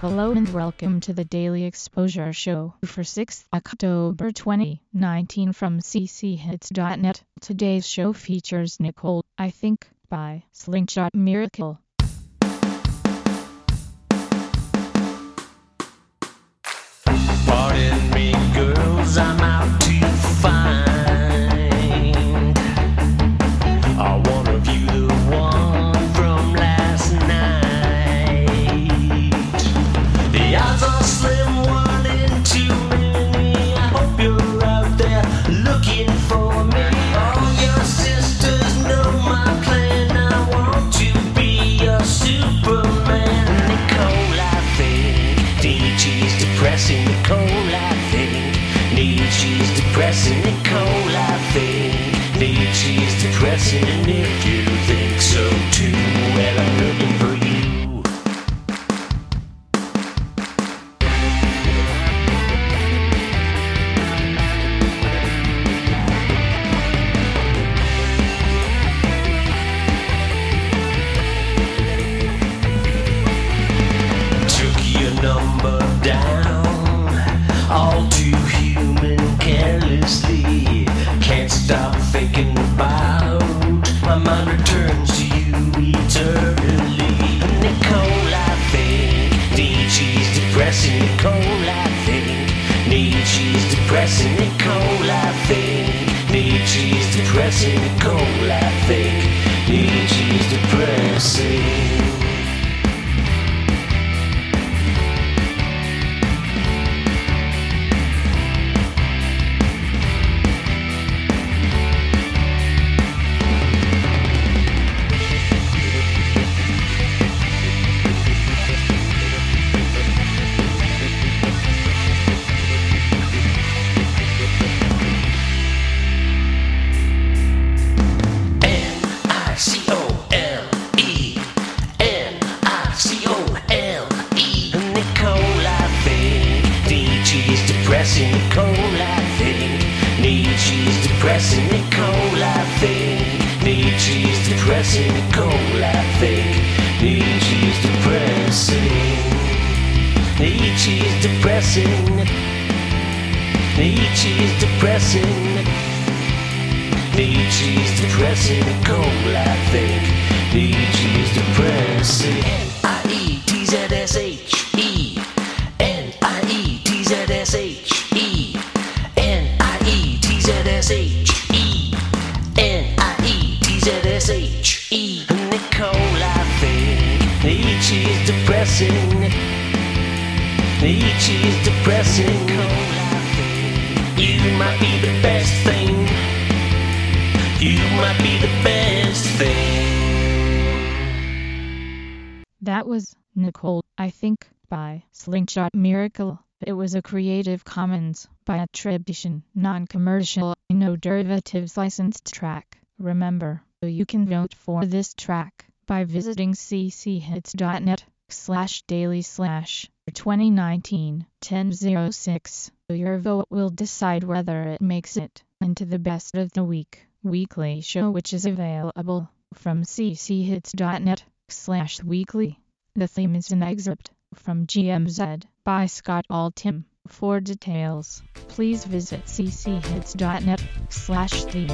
Hello and welcome to the Daily Exposure Show for 6th October 2019 from cchits.net. Today's show features Nicole, I Think, by Slingshot Miracle. Nietzsche's depressing. And if you think so too, well, I'm looking depressing cold i think. Nietzsche's depressing depressing Nicole, I think Nietzsche's depressing Nicole, I think Nietzsche's depressing Nicole, I think Nietzsche's depressing. Nietzsche's depressing. Nietzsche's depressing. Nietzsche's depressing Nicole, I think Nietzsche's depressing N-I-E-T-Z-S-H-E Nicole, I think Nietzsche's depressing Nietzsche's depressing You might be the best thing you might be the best thing. That was Nicole, I Think, by Slingshot Miracle. It was a Creative Commons by attribution, non-commercial, no derivatives licensed track. Remember, you can vote for this track by visiting cchits.net slash daily slash 2019 1006. Your vote will decide whether it makes it into the best of the week weekly show which is available from cchits.net slash weekly. The theme is an excerpt from GMZ by Scott Altham. For details, please visit cchits.net slash theme.